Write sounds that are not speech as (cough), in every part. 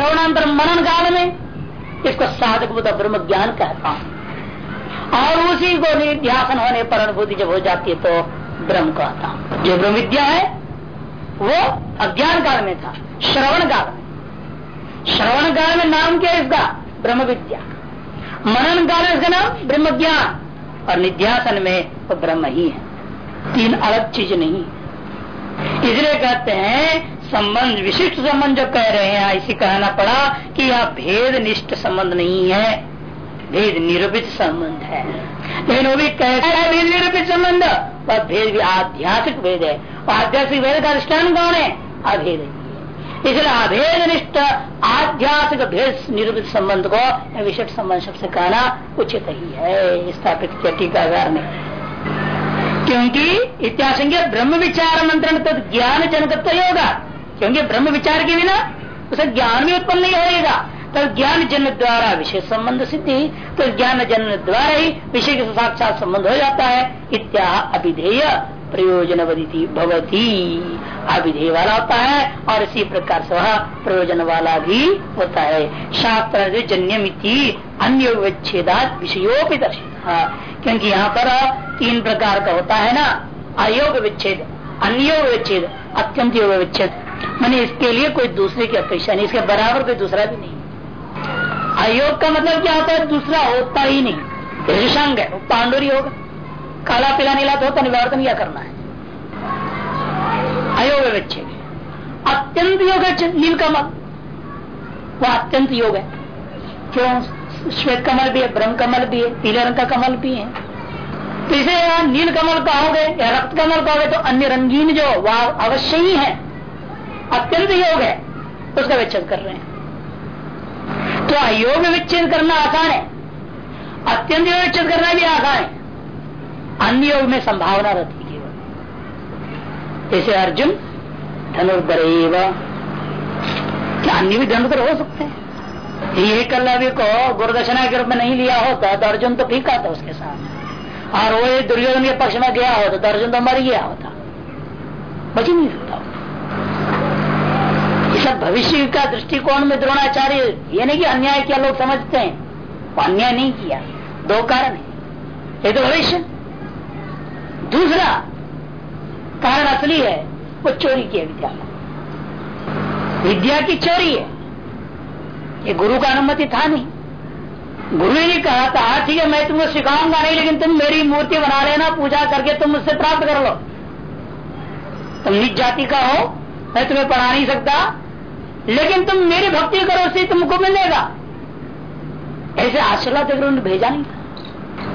श्रवणांतर मनन काल में, इसको साधक बुद्ध ब्रह्म ज्ञान कहता हूँ। और उसी को निध्यासन होने पर अनुभूति जब हो जाती है तो ब्रह्म कहता हूँ। जो ब्रह्म विद्या है, वो अज्ञान काल में था, श्रवण काल में। श्रवण काल में नाम क्या है इसका? ब्रह्म विद्या। मनन काल में इसका नाम ब्रह्म ज्ञान। और निध्यासन में वो ब्रह्म ही है। तीन अलग चीज़ नहीं इसलिए कहते हैं संबंध, विशिष्ट संबंध जो कह रहे हैं, इसी कहना पड़ा कि यह भेद निष्ठ संबंध नहीं है। भेद निरूपित संबंध है। लेकिन वो भी कहता है, भेद निरूपित संबंध। वह भेद भी आध्यात्मिक भेद है। और आध्यात्मिक भेद का अधिष्ठान कौन है? अभेद इसलिए अभेद निष्ठ आध्यात्मिक भेद निरूपित संबंध को विशिष्ट संबंध सबसे कहना उचित ही है, स्थापित टीकागार ने। क्योंकि इतिहास ब्रह्म विचार मंत्रण तक ज्ञान जनकत्व होगा क्योंकि ब्रह्म विचार के बिना उसे ज्ञान भी उत्पन्न नहीं होगा तो ज्ञान जन द्वारा विषय संबंध सिद्धि तो ज्ञान जन द्वारा ही विषय के साक्षात संबंध हो जाता है। इत्या अभिधेय प्रयोजन भवती। अभिधेय वाला होता है और इसी प्रकार से वह प्रयोजन वाला भी होता है। शास्त्र जन्यमिति अन्य विच्छेदा विषयों दर्शित। क्योंकि यहाँ पर तीन प्रकार का होता है ना अयोग विच्छेद अन्योग विच्छेद अत्यंत योग विच्छेद मैंने इसके लिए कोई दूसरे की अपेक्षा नहीं, इसके बराबर कोई दूसरा भी नहीं। अयोग का मतलब क्या होता है? दूसरा होता ही नहीं। ऋषंग है पांडुरी होगा। काला पीला नीला तो होता निवार्तन क्या करना है? अयोग विच्छेद अत्यंत योग है नील कमल वो अत्यंत योग है। क्यों? श्वेत कमल भी है, ब्रह्म कमल भी है, पीले रंग का कमल भी है। तो इसे नील कमल कहोगे या रक्त कमल कहोगे तो अन्य रंगीन जो वह अवश्य ही है। अत्यंत योग है। उसका विच्छेद कर रहे हैं। तो अयोग विच्छेद करना आसान है। अत्यंत योग विच्छेद करना भी आसान है। अन्य योग में संभावना रहती है जैसे अर्जुन धनुर्धर क्या अन्य भी धनुर्धर हो सकते हैं? ये कल्लवी को गुरुदक्षिणा के रूप में नहीं लिया होता तो अर्जुन तो फीका था उसके साथ। और वो दुर्योधन के पक्ष में गया होता तो अर्जुन तो मर गया होता। बच नहीं सकता सब भविष्य का दृष्टिकोण में द्रोणाचार्य, ये नहीं कि अन्याय किया, लोग समझते हैं। अन्याय नहीं किया। दो कारण है। एक तो भविष्य, दूसरा कारण असली है, वो चोरी किया विद्या। विद्या की चोरी है। ये गुरु का अनुमति था नहीं। गुरु ने कहा था ठीक है, मैं तुमको सिखाऊँगा नहीं, लेकिन तुम मेरी मूर्ति बना लेना, पूजा करके तुम मुझसे प्राप्त कर लो। तुम निज जाति का हो, मैं तुम्हें पढ़ा नहीं सकता लेकिन तुम मेरी भक्ति करो से तुमको मिलेगा ऐसे आशीर्वाद देकर उन्होंने भेजा नहीं था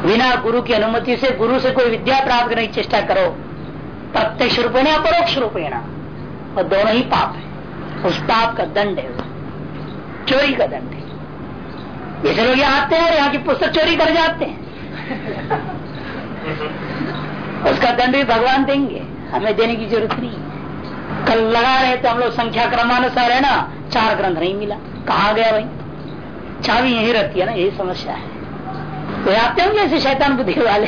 बिना गुरु की अनुमति से गुरु से कोई विद्या प्राप्त करने की चेष्टा करो। प्रत्यक्ष रूपेण अपरोक्ष रूपेण और दोनों ही पाप है। उस पाप का दंड है चोरी का दंड है। जैसे लोग यहाँ आते हैं और यहाँ की पुस्तक चोरी कर जाते हैं। (laughs) उसका दंड भी भगवान देंगे। हमें देने की ज़रूरत नहीं कल लगा रहे थे हम लोग, संख्या क्रमानुसार है ना, चार ग्रंथ नहीं मिला। कहा गया भाई? चाबी यही रहती है ना, यही समस्या है। तो आते होंगे ऐसे शैतान बुद्धि वाले।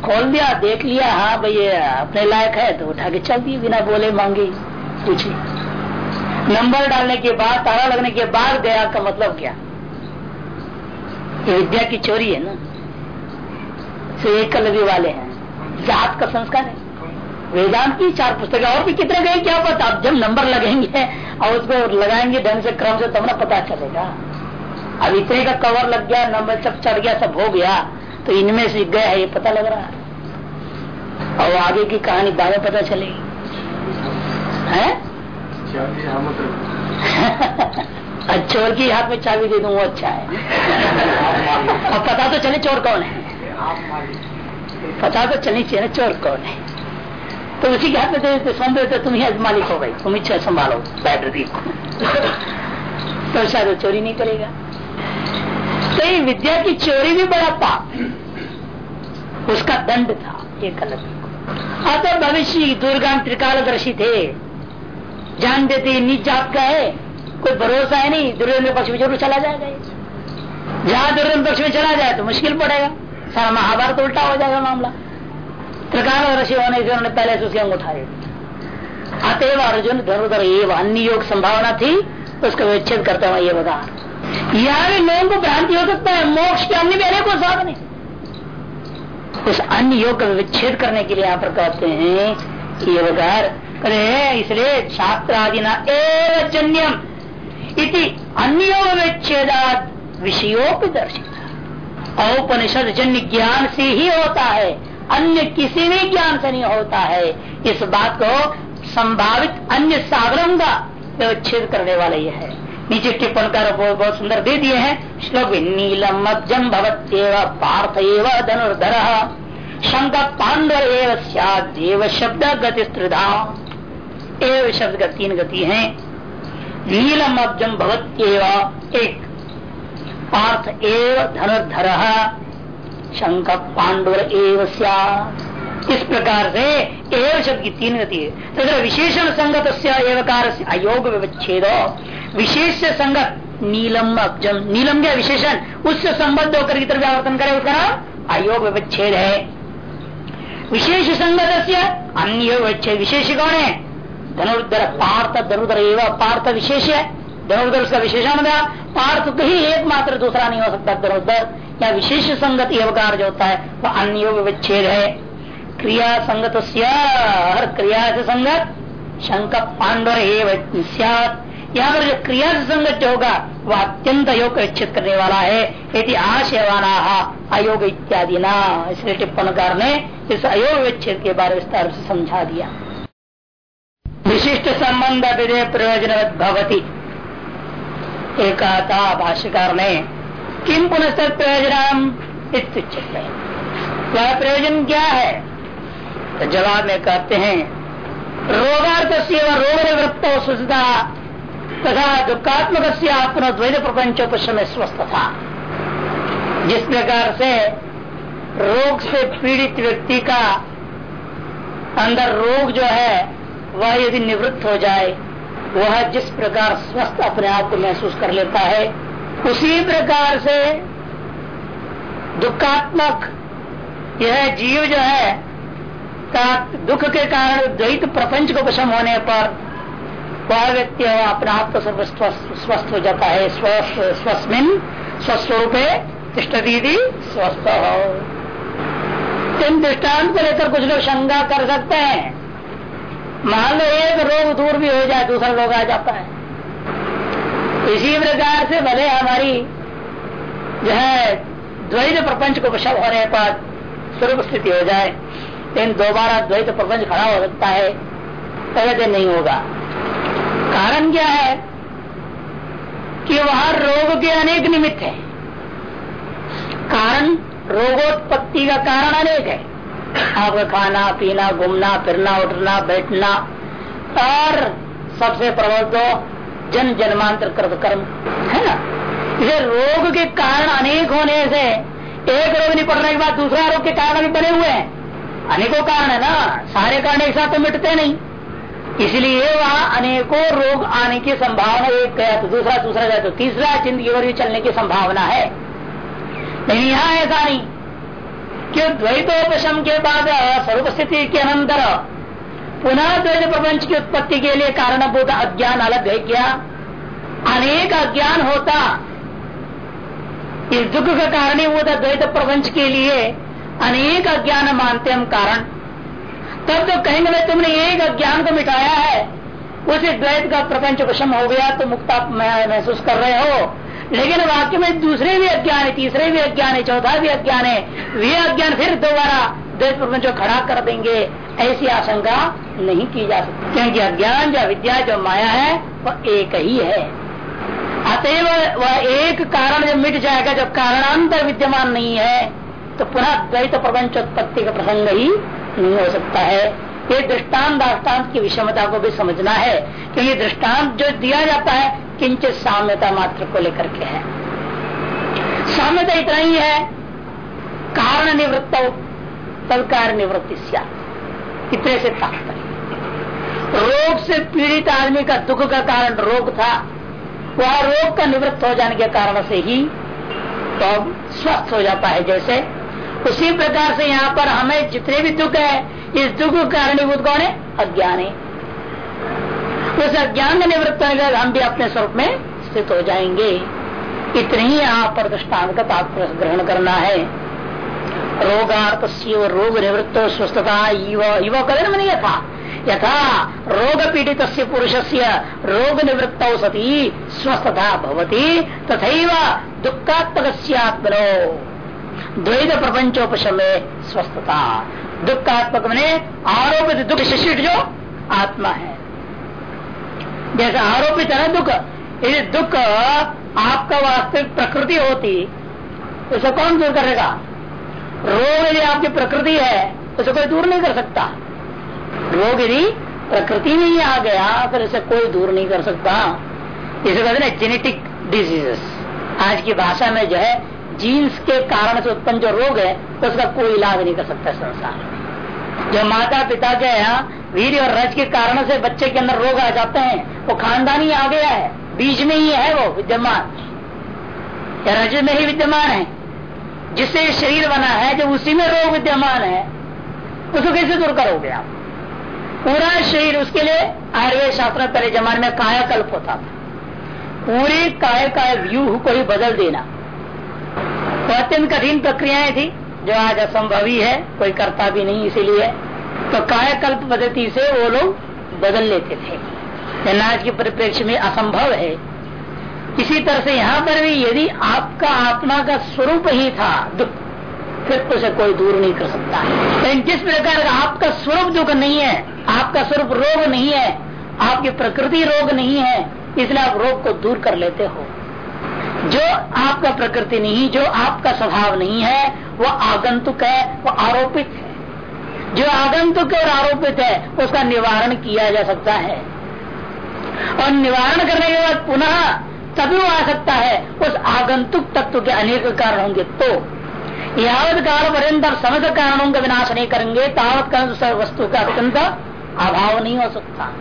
खोल दिया, देख लिया हाँ भाई अपने लायक है तो उठा के चल दिए, बिना बोले मांगे। पूछे नंबर डालने के बाद तारा लगने के बाद गया का मतलब क्या? विद्या की चोरी है ना। से एक कलवी वाले हैं। जात का संस्कार है। वेदांत की चार पुस्तकें और भी कितने गए क्या पता? आप जब नंबर लगेंगे और उसको लगाएँगे ढंग से क्रम से तब ना पता चलेगा। अब इतने का कवर लग गया नंबर सब चढ़ गया सब हो गया तो इनमें से गया है ये पता लग रहा है। और आगे की कहानी दावे पता चलेगी। है? (laughs) चोर की हाथ में चाबी दे दूँ वो अच्छा है। अब पता तो चले चोर कौन है। पता तो चलनी चाहिए चोर कौन है? तो उसी के हाथ में दे सौंप देते तुम ही मालिक हो गई। तुम इच्छा संभालो लाइब्रेरी तो शायद चोरी नहीं करेगा। तो ये विद्या की चोरी भी बड़ा पाप उसका दंड था, ये गलत। अतः भविष्य दुर्गा त्रिकालदर्शी थे। जान देते नीच जात का है। कोई भरोसा है नहीं, दुर्योधन पक्ष में ज़रूर चला जाएगा जहाँ दुर्योधन पक्ष में चला जाए तो मुश्किल पड़ेगा। सारा महाभारत उल्टा हो जाएगा मामला। त्रिकाल ऋषि होने से उन्होंने पहले से उसे अंग उठाए। अतएव अर्जुन धनुधर एवं अन्य योग संभावना थी, उसका विच्छेद करता हुआ ये बता। यहाँ भी लोगों को भ्रांति हो सकता है, मोक्ष के अन्य भी को साधन उस अन्य योग का विच्छेद करने के लिए यहाँ पर कहते हैं, ये बकार अरे इसलिए शास्त्र आदि ना एवं इति अन्य योग विच्छेदात विषयों दर्शित औपनिषद जन्य ज्ञान से ही होता है। अन्य किसी भी ज्ञान से नहीं होता है। इस बात को संभावित अन्य सागरों का व्यवच्छेद करने वाला यह है। नीचे टिप्पण कर बहुत सुंदर दे दिए हैं। श्लोक नीलम मध्यम भवत्यव पार्थ एव धनुर्धर। शंका पांडव एव देव शब्द गति त्रिधा एव शब्द का तीन गति है। नीलम अब्जम भवत्यव एक पार्थ एव धनुर्धर। शंख पांडुर एव इस प्रकार से एव शब्द की तीन गति है। तो विशेषण संगत एवकार से अयोग विच्छेद विशेष संगत नीलम अब्जम नीलम क्या विशेषण? उससे संबद्ध होकर की तरफ़ व्यावर्तन करे उसका नाम अयोग विच्छेद है। विशेष संगत अन्य विच्छेद विशेष कौन है? धनुर्धर, पार्थ, धनुर्धर एवं पार्थ विशेष है। धनुर्धर उसका विशेषण दिया पार्थ तो ही एकमात्र दूसरा नहीं हो सकता, धनुर्धर। या विशेष संगत अवकार जो होता है, वह अन्य विच्छेद है। क्रिया संगत हर क्रिया से संगत शंक पांडव यहाँ पर जो क्रिया से संगत जो होगा, वह अत्यंत अयोग विच्छेद करने वाला है। यदि आशयवाना, अयोग इत्यादि ना। इसलिए टिप्पणकार ने इस अयोग विच्छेद के बारे विस्तार से समझा दिया। विशिष्ट संबंध विधेय प्रयोजन भवती। एक भाष्यकार ने किम पुनः प्रयोजन वह प्रयोजन क्या है? तो जवाब में कहते हैं रोगार्थ से व रोग निवृत्त सुधा तथा दुखात्मक से अपना द्वैत प्रपंचोपशम स्वस्थ था जिस प्रकार से रोग से पीड़ित व्यक्ति का अंदर रोग जो है, वह यदि निवृत्त हो जाए, वह जिस प्रकार स्वस्थ अपने आप को महसूस कर लेता है उसी प्रकार से दुखात्मक यह जीव जो है दुख के कारण द्वैत प्रपंच को विषम होने पर वह व्यक्ति अपने आप को स्वस्थ हो जाता है। स्वस्मिन स्वस्वरूप तिष्ट दीदी स्वस्थ हो। इन दृष्टांत को लेकर कुछ लोग शंका कर सकते हैं। मान लो एक रोग दूर भी हो जाए, दूसरा रोग आ जाता है। इसी प्रकार से भले हमारी जो है द्वैत प्रपंच को विषय होने पर स्वरूप स्थिति हो जाए, लेकिन दोबारा द्वैत प्रपंच खड़ा हो सकता है पहले नहीं होगा। कारण क्या है? कि वहाँ रोग के अनेक निमित्त है। कारण रोगोत्पत्ति का कारण अनेक है। आपका खाना, पीना, घूमना, फिरना, उठना, बैठना, और सबसे प्रबल तो जन जन्मांतर कृत कर्म, है ना? इसे रोग के कारण अनेक होने से, एक रोग नहीं पड़ने के बाद दूसरा रोग के कारण भी बने हुए हैं। अनेकों कारण है ना? सारे कारण एक साथ तो मिटते नहीं। इसलिए वहाँ अनेकों रोग आने की संभावना एक गया तो दूसरा दूसरा गया तो तीसरा ज़िंदगी भर भी चलने की संभावना है। लेकिन यहाँ ऐसा नहीं। कि द्वैतोपशम के बाद स्वरूप स्थिति के अनंतर पुनः द्वैत प्रपंच की उत्पत्ति के लिए कारणभूत अज्ञान अलग है क्या? अनेक अज्ञान होता। इस दुख का कारण ही होता द्वैत प्रपंच के लिए। अनेक अज्ञान मानते हम कारण। तब तो कहेंगे भाई तुमने एक अज्ञान को मिटाया है। उसे द्वैत का प्रपंच विषम हो गया तो मुक्ता महसूस कर रहे हो। लेकिन वाक्य में दूसरे भी अज्ञान है, तीसरे भी अज्ञान है, चौथा भी अज्ञान है। वे अज्ञान फिर दोबारा द्वैत प्रपंच को खड़ा कर देंगे। ऐसी आशंका नहीं की जा सकती। क्योंकि अज्ञान जो विद्या, जो माया है, वह एक ही है। अतएव वह एक कारण जब मिट जाएगा, जब कारणांतर विद्यमान नहीं है तो पुनः द्वैत प्रपंच उत्पत्ति का प्रसंग ही नहीं हो सकता है। ये दृष्टांत दाष्टान्त की विषमता को भी समझना है। क्योंकि दृष्टांत जो दिया जाता है, किंचित साम्यता मात्र को लेकर के है। साम्यता इतना ही है, कारण निवृत्त तब कार्य निवृत्ति इतने से तात्पर्य रोग से पीड़ित आदमी का दुख का कारण रोग था। वह रोग का निवृत्त हो जाने के कारण से ही तो स्वस्थ हो जाता है जैसे। उसी प्रकार से यहाँ पर हमें जितने भी दुख है, इस दुख का कारणीभूत कौन है? अज्ञान। है उस अज्ञान के निवृत्त होने के हम भी अपने स्वरूप में स्थित हो जाएँगे। इतनी यहाँ पर दृष्टान का ग्रहण करना है। रोगार्थ रोग निवृत्त स्वस्थता युवा कदम नहीं था यथा रोग पीड़ित पुरुष से रोग निवृत्त सती स्वस्थता भवती तथा दुखात्मक आत्मनो द्वैत प्रपंचोपशमे स्वस्थता। दुखात्मक मैंने आरोपित दुख शिशिट जो आत्मा है। जैसे आरोपित है दुख, यदि दुख आपका वास्तविक प्रकृति होती, उसे कौन दूर करेगा? रोग यदि आपकी प्रकृति है तो उसे कोई दूर नहीं कर सकता। रोग यदि प्रकृति में ही आ गया, फिर उसे कोई दूर नहीं कर सकता। इसे कहते हैं जेनेटिक डिजीजेस आज की भाषा में जो है जीन्स के कारण से उत्पन्न जो रोग है, उसका कोई इलाज नहीं कर सकता संसार जो माता पिता के यहाँ वीर और रज के कारण से बच्चे के अंदर रोग आ जाते हैं, वो खानदानी आ गया है, बीज में ही है वो विद्यमान। या रज में ही विद्यमान है। जिससे शरीर बना है जो उसी में रोग विद्यमान है, उसको कैसे दूर करोगे आप? पूरा शरीर उसके लिए आयुर्वेद शास्त्र पहले जमाने में कायाकल्प होता था। पूरे काय का व्यूह को ही बदल देना। तो अत्यंत कठिन प्रक्रियाएँ थी, जो आज असंभवी है कोई करता भी नहीं इसीलिए। तो कायाकल्प पद्धति से वो लोग बदल लेते थे। आज के परिप्रेक्ष्य में असंभव है। इसी तरह से यहाँ पर भी यदि आपका आत्मा का स्वरूप ही था, दुख, फिर तो उसे कोई दूर नहीं कर सकता लेकिन जिस प्रकार आपका स्वरूप दुख नहीं है, आपका स्वरूप रोग नहीं है, आपकी प्रकृति रोग नहीं है, इसलिए आप रोग को दूर कर लेते हो। जो आपका प्रकृति नहीं, जो आपका स्वभाव नहीं है, वो आगंतुक है, वो आरोपित है। जो आगंतुक और आरोपित है, उसका निवारण किया जा सकता है। और निवारण करने के बाद पुनः तभी वो आ सकता है। उस आगंतुक तत्व के अनेक कारण होंगे। तो यावत काल पर्यंत समझ कारणों का विनाश नहीं करेंगे, तावत कारण वस्तु का अत्यंत अभाव नहीं हो सकता।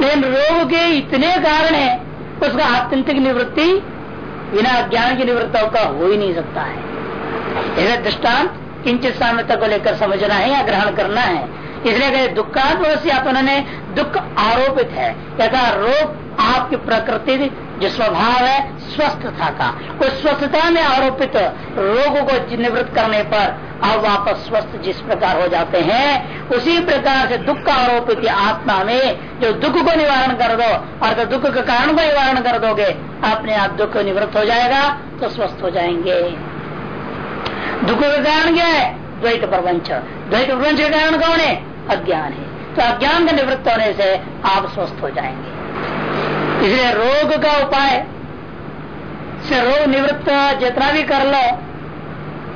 लेकिन रोग के इतने कारण है, उसका आत्यंतिक निवृत्ति बिना ज्ञान की निवृत्तों का हो ही नहीं सकता है। यह दृष्टांत किंचित साम्यता को लेकर समझना है या ग्रहण करना है। इसलिए दुखात्म ने दुख आरोपित है। यथा रोग आपकी प्रकृति जो स्वभाव है स्वस्थता का। उस स्वस्थता में आरोपित रोगों को निवृत्त करने पर अब वापस स्वस्थ जिस प्रकार हो जाते हैं, उसी प्रकार से दुख का आरोपित आत्मा में जो दुख को निवारण कर दो और दुख के कारण को निवारण कर दोगे, अपने आप दुख निवृत्त हो जाएगा तो स्वस्थ हो जाएँगे। दुख का कारण क्या है? द्वैत प्रपंच। द्वैत प्रपंच का कारण कौन है? अज्ञान है। तो अज्ञान का निवृत्त होने से आप स्वस्थ हो जाएँगे। इसलिए रोग का उपाय से रोग निवृत्त जितना भी कर लो,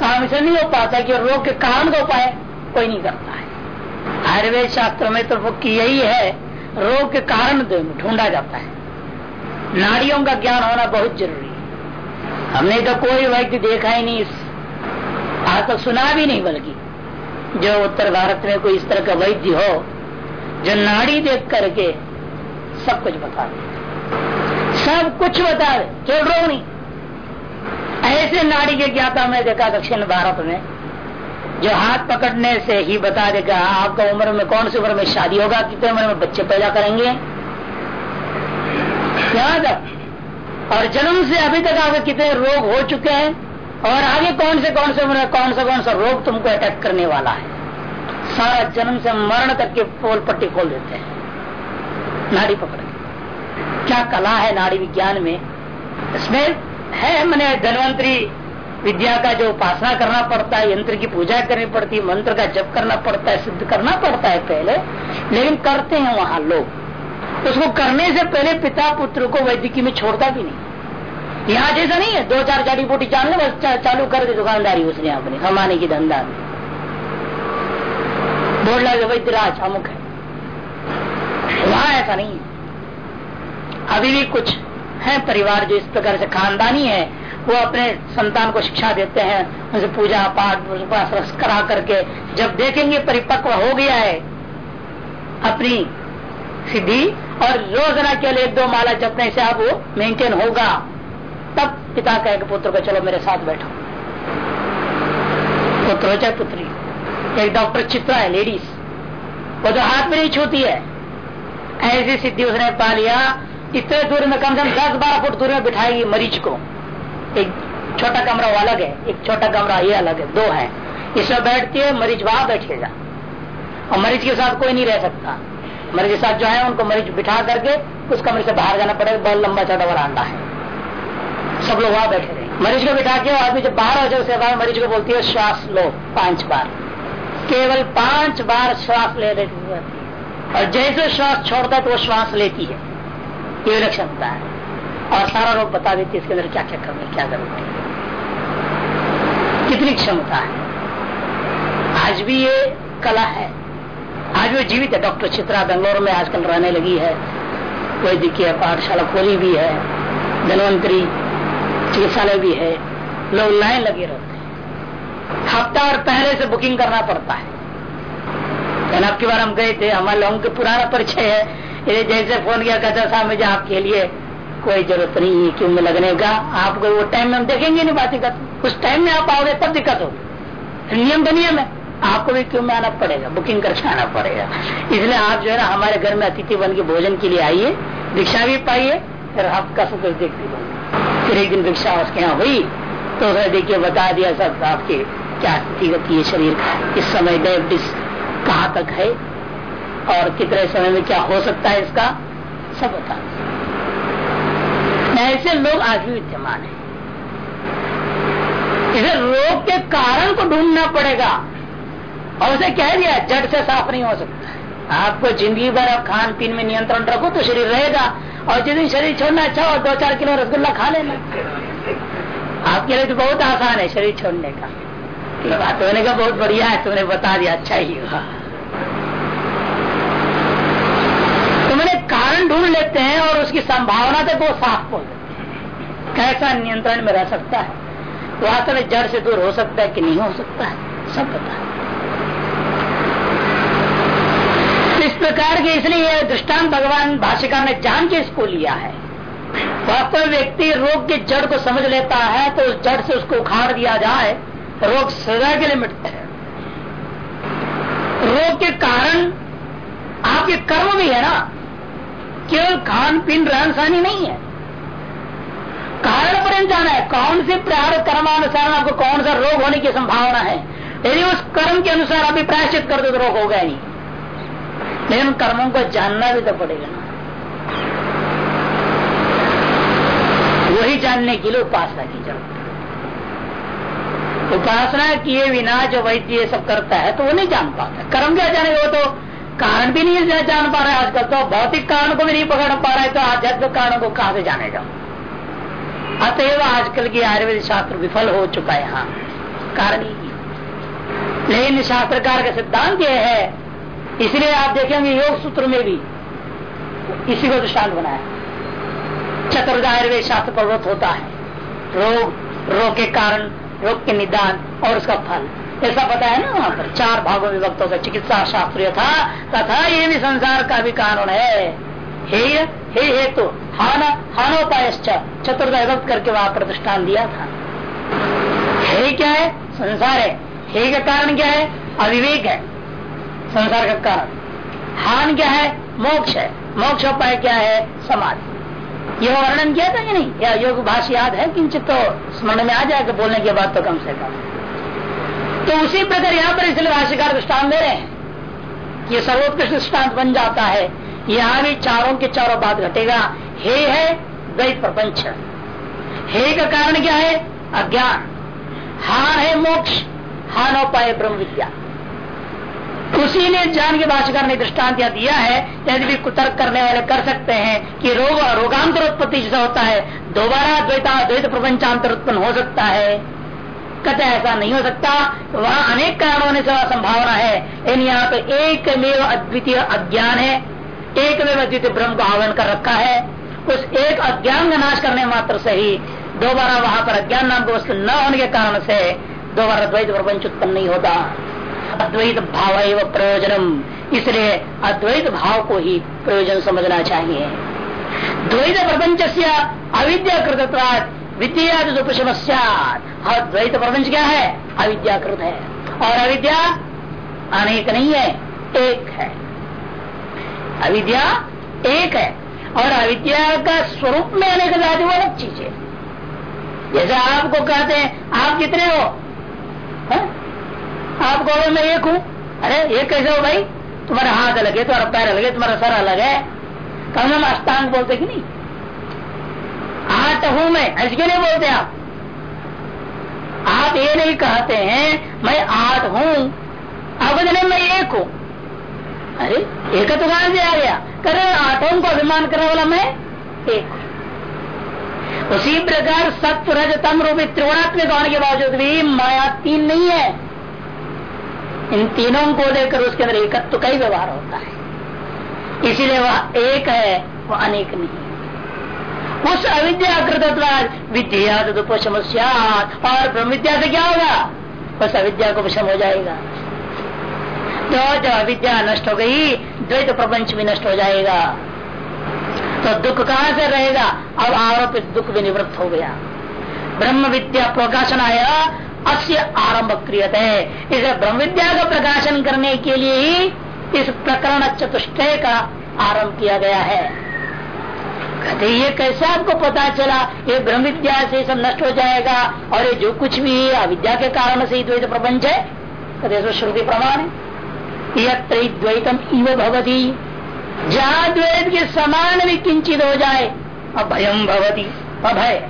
काम से नहीं हो पाता कि रोग के कारण का उपाय कोई नहीं करता है। आयुर्वेद शास्त्र में तो यही है रोग के कारण ढूंढा जाता है। नाड़ियों का ज्ञान होना बहुत ज़रूरी है। हमने तो कोई वैद्य देखा ही नहीं आज तक सुना भी नहीं बल्कि, जो उत्तर भारत में कोई इस तरह का वैद्य हो, जो नाड़ी देख करके सब कुछ बता दे। सब कुछ बता दे केवल रोग नहीं। ऐसे नाड़ी के ज्ञाता में देखा दक्षिण भारत में, जो हाथ पकड़ने से ही बता देगा आपका उम्र में कौन सी उम्र में शादी होगा, कितने उम्र में बच्चे पैदा करेंगे? क्या और जन्म से अभी तक आपके कितने रोग हो चुके हैं, और आगे कौन से कौन से उम्र में कौन सा कौन सा रोग तुमको अटैक करने वाला है? सारा जन्म से मरण तक के पोल पट्टी खोल देते हैं। नाड़ी पकड़। क्या कला है नाड़ी विज्ञान में? इसमें है मैंने धनवंतरी विद्या का जो उपासना करना पड़ता है, यंत्र की पूजा करनी पड़ती है, मंत्र का जप करना पड़ता है, सिद्ध करना पड़ता है पहले, लेकिन करते हैं वहाँ लोग। उसको करने से पहले पिता पुत्र को वैदिकी में छोड़ता भी नहीं। यहाँ जैसा नहीं है दो चार जड़ी बूटी चाल बस चालू कर दी दुकानदारी उसने अपनी कमाने की धंधा में। बोल लगे, वैद्यराज, अमुक है। वहाँ ऐसा नहीं है। अभी भी कुछ है परिवार जो इस प्रकार से खानदानी है, वो अपने संतान को शिक्षा देते हैं, उनसे पूजा पाठ करा करके जब देखेंगे परिपक्व हो गया है, अपनी सिद्धि और रोजना के लिए दो माला जपने से अब वो मेंटेन होगा। तब पिता कहेगा पुत्र को, चलो मेरे साथ बैठो। पुत्र हो चाहे पुत्री। एक डॉक्टर चित्रा है, लेडीज़। वो तो हाथ में नहीं छूती है। ऐसी सिद्धि उसने पा लिया इतने दूर में कम से कम दस बारह फुट दूर में बिठाएगी मरीज़ को। एक छोटा कमरा वो अलग है, एक छोटा कमरा ये अलग है, दो है। इसमें बैठती है, मरीज़ वहाँ बैठेगा। और मरीज़ के साथ कोई नहीं रह सकता। मरीज़ के साथ जो है, उनको मरीज़ बिठा करके उस कमरे से बाहर जाना पड़ेगा, बहुत लंबा चौड़ा वरांडा है। सब लोग वहाँ बैठे रहे। मरीज़ को बिठा के आदमी जब बाहर हो जाए उसके मरीज़ को बोलती है, श्वास लो, पाँच बार। केवल पाँच बार श्वास ले लेती और जैसे श्वास छोड़ता है तो वो श्वास लेती है। ये विलक्षणता है। और सारा रोग बता देती है, इसके अंदर क्या क्या करना क्या ज़रूरत है। कितनी क्षमता है। आज भी ये कला है। आज भी जीवित है। डॉक्टर चित्रा बेंगलोर में आजकल रहने लगी है। वैद्यकीय पाठशाला खोली भी है। धनवंतरी चिकित्सालय भी है। लोग लाइन लगे रहते हैं। हफ़्ता और पहले से बुकिंग करना पड़ता है। अब की बार हम गए थे, हमारे लोगों के पुराना परिचय है। ये जैसे फ़ोन किया, कहता, साहब, मुझे आपके लिए कोई ज़रूरत नहीं है, क्यों लगने का? आपको वो टाइम में हम देखेंगे नहीं, बात दिक्कत उस टाइम में आप आओगे, तब दिक्कत होगी। नियम तो नियम है। आपको भी क्यों में आना पड़ेगा? बुकिंग करके आना पड़ेगा। इसलिए आप जो है ना, हमारे घर में अतिथि बन के भोजन के लिए आइए दीक्षा भी पाइए, फिर आपका सब कुछ देखते फिर एक दिन दीक्षा उसके यहाँ हुई तो उसने देखिए, बता दिया सब आपके क्या स्थिति होती है शरीर? इस समय डायबिटीज़ कहाँ तक है? और कितने समय में क्या हो सकता है इसका? सब बता ऐसे लोग आज भी विद्यमान है। इसे रोग के कारण को ढूंढना पड़ेगा। और उसे कह दिया, जड़ से साफ़ नहीं हो सकता। आपको ज़िंदगी भर आप खान पीन में नियंत्रण रखो तो शरीर रहेगा। और जिस दिन शरीर छोड़ना अच्छा हो, दो चार किलो रसगुल्ला खा लेना। आपके लिए तो बहुत आसान है शरीर छोड़ने का। बात होने का बहुत बढ़िया है, तुमने बता दिया अच्छा ही हुआ तो मैंने कारण ढूंढ लेते हैं और उसकी संभावना तक वो साफ़ बोल देते कैसा नियंत्रण में रह सकता है? वास्तव में जड़ से दूर हो सकता है कि नहीं हो सकता है? सब पता है। इस प्रकार के इसलिए दृष्टांत भगवान भाषिका ने जान के इसको लिया है। वास्तव में व्यक्ति रोग के जड़ को समझ लेता है तो उस जड़ से उसको उखाड़ दिया जाए। रोग सदा के लिए मिटते है। रोग के कारण आपके कर्म भी है ना? केवल खान पीन, रहन सहनी नहीं है। कारण पर जाना है, कौन से प्रार कर्मानुसार आपको कौन सा रोग होने की संभावना है। यदि उस कर्म के अनुसार अभी प्रायश्चित कर दो तो रोग होगा नहीं। लेकिन कर्मों को जानना भी तो पड़ेगा ना। वही जानने के लिए उपासना की ज़रूरत उपासना किए बिना जो वैद्य सब करता है तो वो नहीं जान पाता। कर्म क्या जाने वो तो कारण भी नहीं जान पा रहा है आजकल तो। भौतिक कारण को भी नहीं पकड़ पा रहा है तो आध्यात्मिक कारणों को कहा से जानेगा? अतएव आजकल की आयुर्वेद शास्त्र विफल हो चुका है यहाँ कारण ही लेकिन शास्त्रकार का सिद्धांत यह है, इसलिए आप देखेंगे योग सूत्र में भी इसी को दृष्टांत बनाया। चतुर्थ आयुर्वेद शास्त्र प्रवृत्त होता है। रोग रोग के कारण, रोग के निदान और उसका फल। ऐसा पता है ना वहाँ पर चार भागों में वक्त होगा चिकित्सा शास्त्र था तथा ये भी संसार का भी कारण है। हे हे हेतु तो, हान हानोपाय चतुर्थ विभक्त करके वहाँ प्रतिष्ठान दिया था। हे क्या है? संसार है। हे का कारण क्या है? अविवेक है। संसार का कारण। हान क्या है? मोक्ष है। मोक्ष उपाय क्या है? समाधि। यह वर्णन किया था कि नहीं? या योग भाष याद है? किंचित तो स्मरण में आ जाएगा बोलने के बाद तो कम से कम। तो उसी प्रकार यहाँ पर इसलिए भाष्यकार दृष्टान दे रहे हैं ये सर्वोत्कृष्ट दृष्टांत बन जाता है, यहाँ भी चारों के चारों बात घटेगा। हे है द्वैत प्रपंच। हे का कारण क्या है? अज्ञान। हान है मोक्ष। हानोपाय ब्रह्म विद्या। उसी ने जान के भाषाकार ने दृष्टांत दिया है, यदि भी कुतर्क करने वाले कर सकते हैं कि रोग रोगांतर उत्पत्ति जैसा होता है, दोबारा द्वैता, द्वैत प्रपंचांतर उत्पन्न हो सकता है। कहते ऐसा नहीं हो सकता। वहाँ अनेक कारण होने से संभावना है। लेकिन यहाँ पे एक में अद्वितीय अज्ञान है। एक में अद्वितीय ब्रह्म को आवरण कर रखा है। उस एक अज्ञान का नाश करने मात्र से ही दोबारा वहाँ पर अज्ञान नाम की वस्तु न होने के कारण से दोबारा द्वैत प्रपंच उत्पन्न नहीं होता। अद्वैत भाव एवं प्रयोजनम। इसलिए अद्वैत भाव को ही प्रयोजन समझना चाहिए। द्वैत प्रपंच से अविद्या कृत विद्या और द्वैत प्रपंच क्या है? अविद्याकृत है। और अविद्या अनेक नहीं है, एक है। अविद्या एक है। और अविद्या का स्वरूप में अनेक जाति वो अलग चीज़ है। जैसे आपको कहते हैं, आप कितने हो? है? आप कहो मैं एक हूँ? अरे, एक कैसे हो भाई? तुम्हारा हाथ अलग है, तुम्हारा पैर अलग है, तुम्हारा सर अलग है। कम हम अष्टांग बोलते कि नहीं? आठ हूँ मैं। ऐसे क्यों नहीं बोलते आप? आप ये नहीं कहते हैं, मैं आठ हूँ। आप मैं एक हूँ। अरे, एक तो कहाँ से आ गया? कर आठों को अभिमान करने वाला मैं एक उसी प्रकार सत्व रज तम रूपी त्रिगुणात्मक होने के बावजूद भी माया तीन नहीं है। इन तीनों को लेकर उसके अंदर एकत्व का ही व्यवहार होता है। इसीलिए वह एक है, वह अनेक नहीं। उस अविद्या विद्या समस्या और ब्रह्म विद्या से क्या होगा उस अविद्या को विषम हो जाएगा तो जब अविद्या नष्ट हो गई द्वैत प्रपंच भी नष्ट हो जाएगा तो दुख कहाँ से रहेगा अब आरोपित दुख भी निवृत्त हो गया ब्रह्म विद्या प्रकाशन आया अस्य आरंभ क्रियत है इसे ब्रह्म विद्या का प्रकाशन करने के लिए ही इस प्रकरण चतुष्टय का आरंभ किया गया है कहते ये कैसे आपको पता चला? ये ब्रह्म विद्या से सब नष्ट हो जाएगा और ये जो कुछ भी अविद्या के कारण से ही द्वैत प्रपंच है, कहते श्रुति प्रमाण है। द्वैतम इव भवती। जहाँ द्वैत के समान भी किंचित हो जाए अभयम भवती, अभय।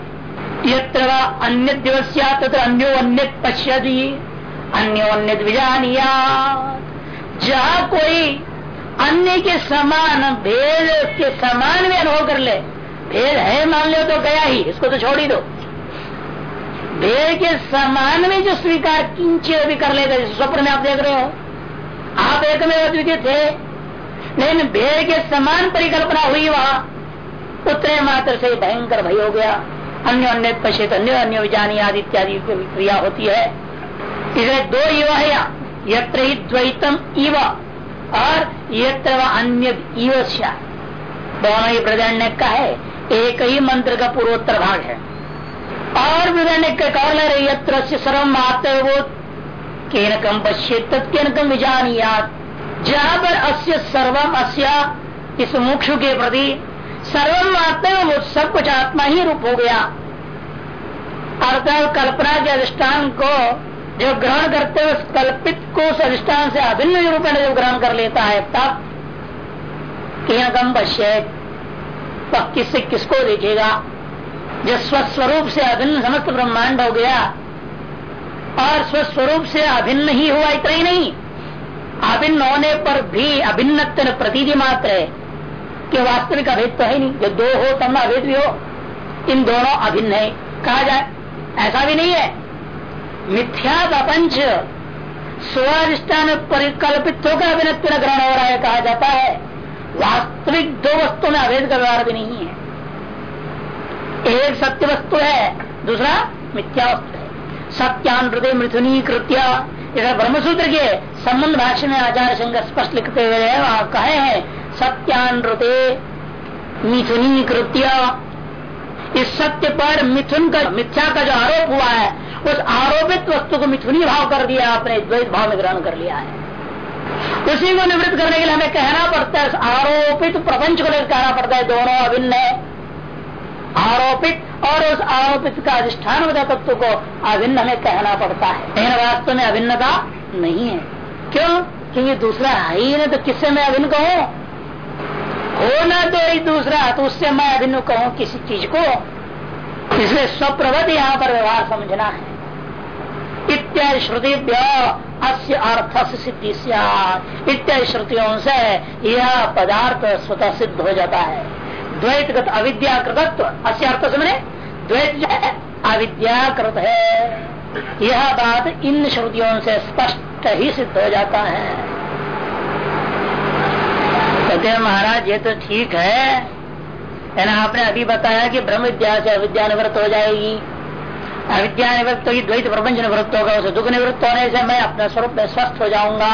अन्य दिवस्या तथा अन्यो अन्य पश्यति। अन्यो अन्य जहाँ कोई अन्य के समान, भेद के समान भी अनुभव कर ले। भेद है, मान लो तो गया ही, इसको तो छोड़ ही दो। भेद के समान में जो स्वीकार किंचित भी कर लेगा स्वप्न में आप देख रहे हो। आप एक में अद्वितीय थे, लेकिन भेद के समान परिकल्पना हुई वहाँ। उतने मात्र से भयंकर भय हो गया। अन्य अन्य पश्चित, अन्य अन्य विजानी आदि इत्यादि क्रिया होती है। इसलिए दो युवा है, यत्र ही द्वैतम इव। और यत्र अन्य दोनों ही प्रदंड का है। एक ही मंत्र का पूर्वोत्तर भाग है। और प्रदंड का ले रहे यत्र से सर्व मात्र वो केनकम पश्चित तत्केनकम विजानियात। जहाँ पर अस्य सर्वम अस्य इस मुक्षु के प्रति सर्वम आत्मा सब कुछ आत्मा ही रूप हो गया। अर्थात कल्पना के अधिष्ठान को जो ग्रहण करते हुए कल्पित को अधिष्ठान से अभिन्न रूप में जो ग्रहण कर लेता है, तब पश्चित वह किससे किसको देखेगा? जो स्वस्वरूप से अभिन्न, समस्त ब्रह्मांड हो गया, और स्वस्वरूप से अभिन्न ही हुआ इतना ही नहीं। अभिन्न होने पर भी अभिन्न प्रतीति मात्र है, कि वास्तविक अभेद तो है नहीं। जो दो हो, तब अभेद भी हो। इन दोनों अभिन्न है। कहा जाए, ऐसा भी नहीं है मिथ्या प्रपंच स्वाधिष्ठान परिकल्पित होकर अभिनत्व ग्रहण हो रहा है, कहा जाता है। वास्तविक दो वस्तु में अभेद का व्यवहार भी नहीं है। एक सत्य वस्तु है, दूसरा मिथ्या वस्तु है। सत्यान हृदय मृथुनी कृत्या ब्रह्मसूत्र के संबंध भाषण में आचार्य शंकर स्पष्ट लिखते हुए कहे हैं सत्यानृते मिथुनी कृत्य इस सत्य पर मिथुन का, मिथ्या का जो आरोप हुआ है उस आरोपित वस्तु को मिथुनी भाव कर दिया, आपने द्वैत भाव में ग्रहण कर लिया है। उसी को निवृत्त करने के लिए हमें कहना पड़ता है, आरोपित प्रपंच को लेकर कहना पड़ता है, दोनों अभिन्न है। आरोपित और उस आरोपित का अधिष्ठान तत्व को अभिन्न हमें कहना पड़ता है। लेकिन वास्तव में अभिन्नता नहीं है। क्यों? क्योंकि दूसरा है ही नहीं तो किससे मैं अभिन्न कहूँ? होना तो एक दूसरा तो उससे मैं अभिन्न कहूँ किसी चीज़ को। इसलिए स्वप्रवत यहाँ पर व्यवहार समझना है। इत्यादि श्रुति अस्य अर्थ सिद्धि इत्यादि श्रुतियों से यह पदार्थ स्वतः सिद्ध हो जाता है। द्वैतगत अविद्याकृतत्व, अस्य अर्थ समझे द्वैत जो है है। यह बात इन श्रुतियों से स्पष्ट ही सिद्ध हो जाता है। कहते हैं, महाराज, ये तो ठीक है। आपने अभी बताया कि ब्रह्म विद्या से अविद्या निवृत्त हो जाएगी। अविद्या निवृत्त होगी द्वैत प्रपंच निवृत्त होगा उसे दुख निवृत्त होने से मैं अपने स्वरूप में स्वस्थ हो जाऊँगा।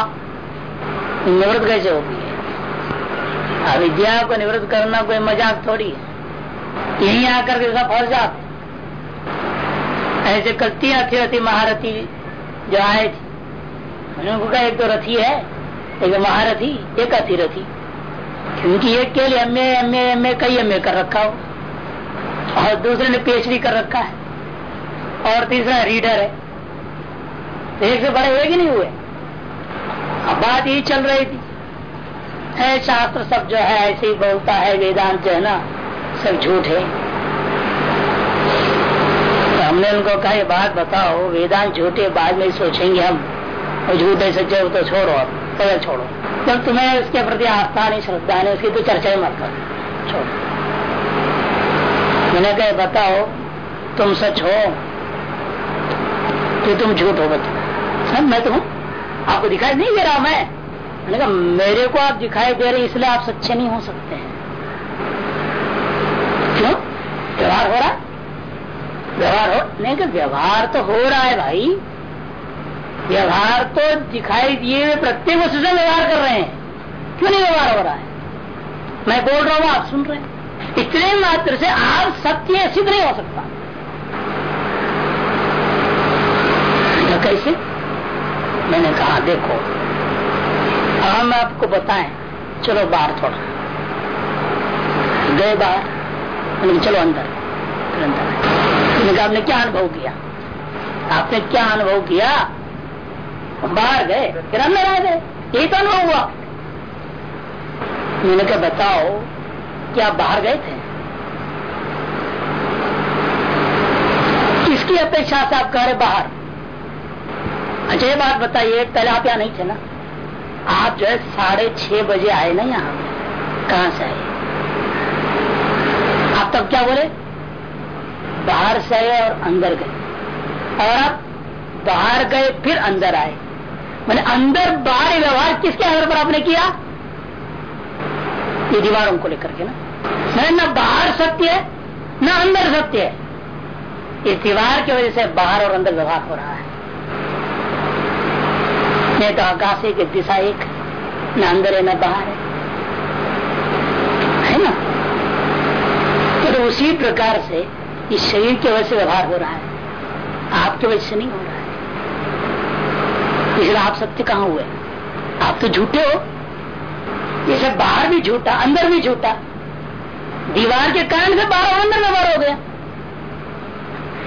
निवृत्त कैसे होगी? अविद्या को निवृत्त करना कोई मज़ाक थोड़ी है। यही आकर के सब फंस जाते ऐसे कल तीन अथी महारथी जो आए थे। उनको कहा, एक तो रथी है, एक महारथी, एक अथी रथी। क्योंकि एक के लिए M A, M M A कई एम ए कर रखा हो। और दूसरे ने पीएचडी कर रखा है। और तीसरा रीडर है। एक से बड़े हुए कि नहीं हुए। अब बात यही चल रही थी। है शास्त्र सब जो है, ऐसे ही बोलता है, वेदांत जो है ना, सब झूठ है। तो हमने उनको कहा, ये बात बताओ, वेदांत झूठे बाद में सोचेंगे हम। और झूठे हो तो छोड़ो अब, पहले छोड़ो। जब तुम्हें उसके प्रति आस्था नहीं, श्रद्धा नहीं, उसकी तो चर्चा ही मत करो। छोड़ो। मैंने कहा बताओ, तुम सच हो? कि तुम झूठ हो बताओ सब मैं तो हूँ। आपको दिखाई नहीं दे रहा मैं। मैंने कहा, मेरे को आप दिखाई दे रहे इसलिए आप सच्चे नहीं हो सकते हैं। क्यों? व्यवहार हो रहा? व्यवहार हो? नहीं कि व्यवहार तो हो रहा है भाई। व्यवहार तो दिखाई दिए हुए प्रत्येक वस्तु से व्यवहार कर रहे हैं। क्यों नहीं व्यवहार हो रहा है? मैं बोल रहा हूँ, आप सुन रहे हैं। इतने मात्र से आप सत्य सिद्ध नहीं हो सकता तो कैसे मैंने कहा देखो। हम आपको बताएँ। चलो, बाहर थोड़ा। गए बाहर। चलो, अंदर। फिर अंदर आपने क्या अनुभव किया? आपने क्या अनुभव किया? बाहर गए। फिर अंदर आ गए। यही तो अनुभव हुआ। मैंने कहा, बताओ, क्या आप बाहर गए थे? किसकी अपेक्षा से आप कह रहे बाहर? अच्छा ये बात बताइए, पहले आप यहाँ नहीं थे ना? आप जो है साढ़े छह बजे आए ना यहाँ? कहा से आए? आप तब क्या बोले? बाहर से आए और अंदर गए। और आप बाहर गए, फिर अंदर आए। मैंने अंदर बाहर व्यवहार किसके आधार पर आपने किया? ये दीवारों को लेकर के ना। मैंने न बाहर सत्य है, न अंदर सत्य है। इस दीवार की वजह से बाहर और अंदर व्यवहार हो रहा है। नहीं तो आकाश एक दिशा एक, न अंदर है, न बाहर है। है ना? तो उसी प्रकार से इस शरीर की वजह से व्यवहार हो रहा है। आपके वजह से नहीं हो रहा है। इसलिए आप सत्य कहाँ हुए? आप तो झूठे हो। जैसे बाहर भी झूठा, अंदर भी झूठा। दीवार के कारण से बाहर अंदर व्यवहार हो गया।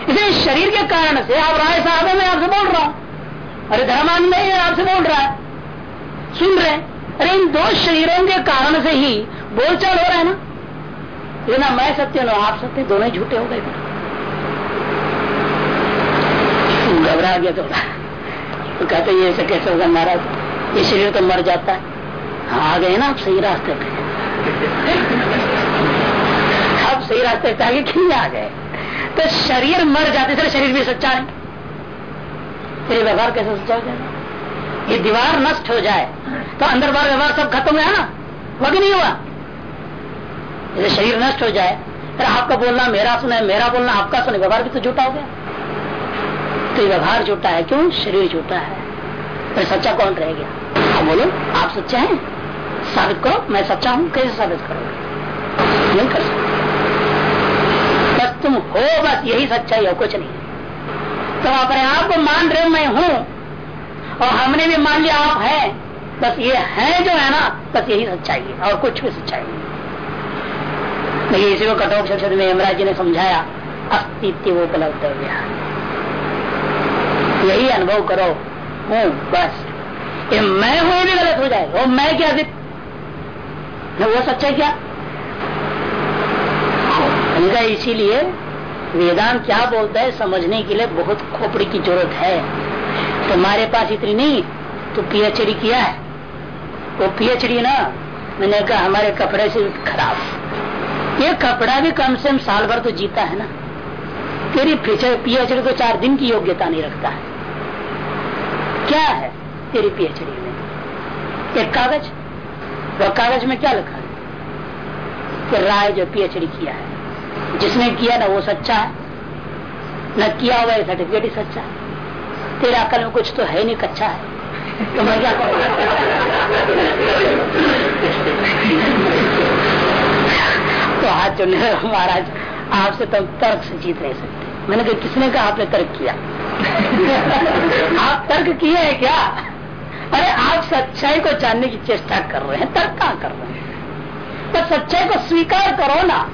इसलिए शरीर के कारण से आप राय साहब मैं आपसे बोल रहा हूँ। अरे धर्मान नहीं है आपसे बोल रहा है। सुन रहे अरे इन दो शरीरों के कारण से ही बोलचाल हो रहा है ना। ये ना मैं सत्य ना आप सत्य दोनों ही झूठे हो गए घबरा गया तो, कहते ये ऐसे कैसे होगा महाराज ये शरीर तो मर जाता है। हाँ, आ गए ना आप सही रास्ते पे। अब सही रास्ते पे आगे क्यों आ गए? तो शरीर मर जाते सर शरीर भी सच्चा नहीं फिर व्यवहार कैसे सच्चा हो जाएगा? ये दीवार नष्ट हो जाए तो अंदर बार व्यवहार सब खत्म है ना? हुआ कि नहीं हुआ। जैसे शरीर नष्ट हो जाए, फिर आपका बोलना मेरा सुने मेरा बोलना आपका सुने व्यवहार भी तो झूठा हो गया। तो व्यवहार झूठा है, क्यों? शरीर झूठा है। फिर सच्चा कौन रह गया? आप बोलो, आप सच्चे हैं? साबित करो, मैं सच्चा हूँ, कैसे साबित करोगे नहीं कर सकते। बस तुम हो, बस यही सच्चाई हो, कुछ नहीं। तो अपने आप को मान रहे मैं हूँ, और हमने भी मान लिया आप है, बस ये है जो है ना, बस यही सच्चाई है, और कुछ भी सच्चाई नहीं। इसी को कठोर में यमराज जी ने समझाया, अस्तित्व उपलब्ध हो गया। यही अनुभव करो। हूँ, बस। ये मैं हूँ भी गलत हो जाए वो मैं क्या वो सच्चा क्या? इसीलिए वेदांत क्या बोलता है समझने के लिए बहुत खोपड़ी की ज़रूरत है। तुम्हारे पास इतनी नहीं तो पीएचडी किया है। वो पीएचडी ना, मैंने कहा हमारे कपड़े से खराब। ये कपड़ा भी कम से कम साल भर तो जीता है ना। तेरी पीएचडी तो चार दिन की योग्यता नहीं रखता है। क्या है तेरी पीएचडी में? एक कागज़? वह कागज़ में क्या लिखा है? राय जो पीएचडी किया है। जिसने किया ना वो सच्चा है। न किया हुआ सर्टिफिकेट ही सच्चा है। तेरा अकल में कुछ तो है नहीं, कच्चा है। तो मैं क्या तो हाथ जो महाराज, आपसे तो तर्क से जीत नहीं सकते। मैंने कहा, किसने कहा आपने तर्क किया? आप तर्क किए हैं क्या? अरे, आप सच्चाई को जानने की चेष्टा कर रहे हैं। तर्क कहाँ कर रहे हैं? बस सच्चाई को स्वीकार करो ना।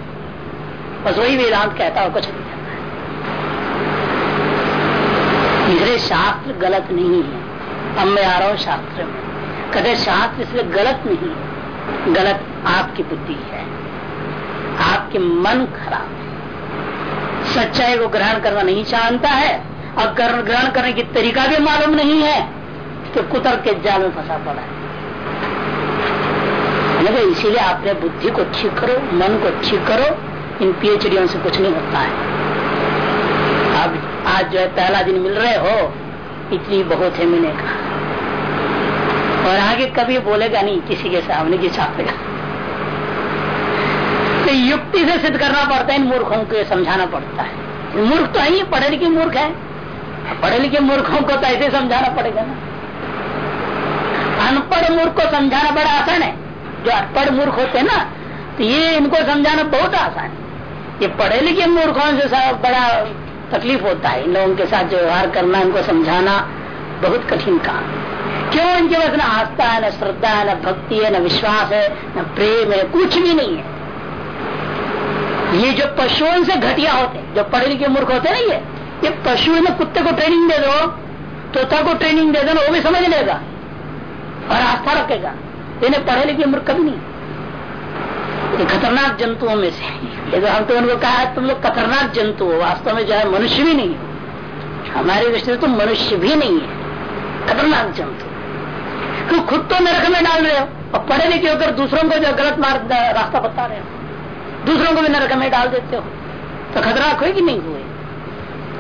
बस वही वेदांत कहता हो कुछ नहीं शास्त्र गलत नहीं है। अब मैं आ रहा हूँ शास्त्र में। कदे शास्त्र इसलिए गलत नहीं गलत आपकी बुद्धि है। आपके मन खराब है। सच्चाई को ग्रहण करना नहीं चाहता है। और ग्रहण करने की तरीका भी मालूम नहीं है। तो कुतर के जाल में फंसा पड़ा है। इसीलिए आपने बुद्धि को ठीक करो, मन को ठीक करो इन पीएचडियों से कुछ नहीं होता है। अब आज जो है पहला दिन मिल रहे हो, इतनी बहुत है मैंने कहा। और आगे कभी बोलेगा नहीं, किसी के सामने की छापेगा। तो युक्ति से सिद्ध करना पड़ता है, इन मूर्खों को समझाना पड़ता है। मूर्ख तो है ही पढ़े लिखे मूर्ख है। पढ़े लिखे मूर्खों को तो ऐसे समझाना पड़ेगा ना। अनपढ़ मूर्ख को समझाना बड़ा आसान है। जो अनपढ़ मूर्ख होते हैं ना तो ये इनको समझाना बहुत आसान है। ये पढ़े लिखे मूर्खों से बड़ा तकलीफ़ होता है। इन लोगों के साथ व्यवहार करना, इनको समझाना बहुत कठिन काम क्यों इनके पास न आस्था है, न श्रद्धा है, न भक्ति है, न विश्वास है, न प्रेम है, कुछ भी नहीं है। ये जो पशुओं से घटिया होते जो पढ़े लिखे मूर्ख होते ना ये ये पशु में कुत्ते को ट्रेनिंग दे दो, तोता को ट्रेनिंग दे दो वो भी समझ लेगा और आस्था रखेगा। इन्हें पढ़े लिखे मूर्ख कभी नहीं खतरनाक जंतुओं में से। लेकिन हम तो उनको कहा, तुम लोग खतरनाक जंतु हो, वास्तव में जो है मनुष्य भी नहीं है। हमारे दृष्टि तो मनुष्य भी नहीं है। खतरनाक जंतु। तो खुद तो नरक में डाल रहे हो और पढ़े लिखे होकर दूसरों को जो गलत मार्ग रास्ता बता रहे हो। दूसरों को भी नरक में डाल देते हो। तो खतरनाक हुए कि नहीं हुए?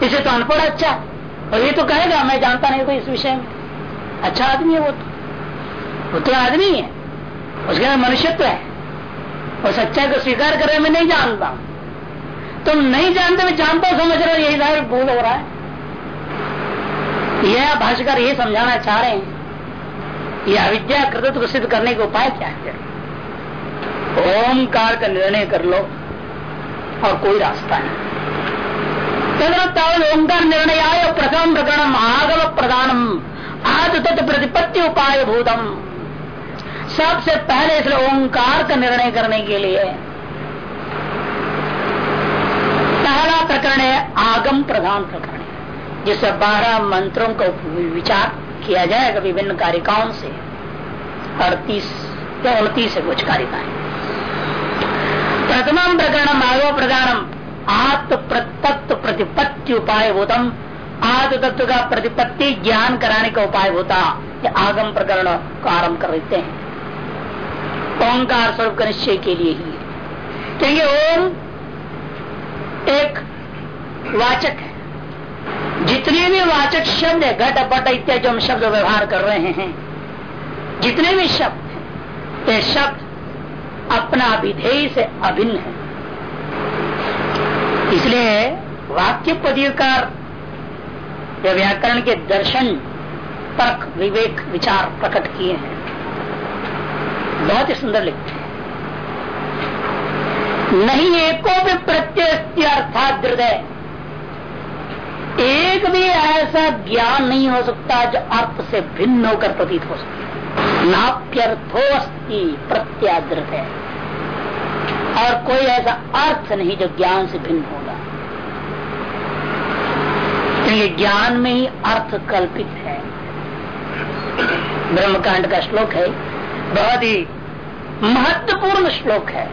इसे तो अनपढ़ अच्छा और ये तो कहेगा, मैं जानता नहीं कोई इस विषय में। अच्छा आदमी है वो तो। वो तो आदमी है। उसके अंदर मनुष्यत्व है। और सच्चाई को स्वीकार कर रहे मैं नहीं जानता। तुम नहीं जानते, मैं जानता समझ रहे हो, यही सारे भूल हो रहा है। यह भाष्यकार ये समझाना चाह रहे हैं। यह अविद्या कृतत्व सिद्ध करने के उपाय क्या है? ओमकार का निर्णय कर लो, और कोई रास्ता नहीं। ओंकार निर्णय प्रथम प्रकरण आगम प्रधानम आद तत्व प्रतिपत्ति उपाय भूतम। सबसे पहले इसलिए ओंकार का निर्णय करने के लिए। पहला प्रकरण है आगम प्रधान प्रकरण। जिससे बारह मंत्रों का विचार किया जाएगा विभिन्न कारिकाओं से। अड़तीस, या उनतीस है कुछ कारिकाएँ। प्रथम प्रकरण, माधव प्रधानम आत्म प्रतत्व प्रतिपत्ति उपाय होतम आत्म तत्व का प्रतिपत्ति ज्ञान कराने का उपाय होता आगम प्रकरण को आरंभ कर देते हैं। ओंकार स्वरूप का निश्चय के लिए ही है। क्योंकि ओम एक वाचक है। जितने भी वाचक शब्द है, घट पट इत्यादि जो हम शब्द व्यवहार कर रहे हैं, जितने भी शब्द हैं, ये शब्द अपना विधेय से अभिन्न है। इसलिए वाक्य पदीकार व्याकरण के दर्शन, तर्क, विवेक, विचार प्रकट किए हैं। बहुत ही सुंदर लिखते हैं। नहीं एको भी प्रत्यय अर्थात हृदय। एक भी ऐसा ज्ञान नहीं हो सकता जो अर्थ से भिन्न होकर प्रतीत हो नाप्यर्थो अस्थि प्रत्यादृत है और कोई ऐसा अर्थ नहीं जो ज्ञान से भिन्न होगा। क्योंकि ज्ञान में ही अर्थ कल्पित है। ब्रह्मकांड का श्लोक है, बहुत ही महत्वपूर्ण श्लोक है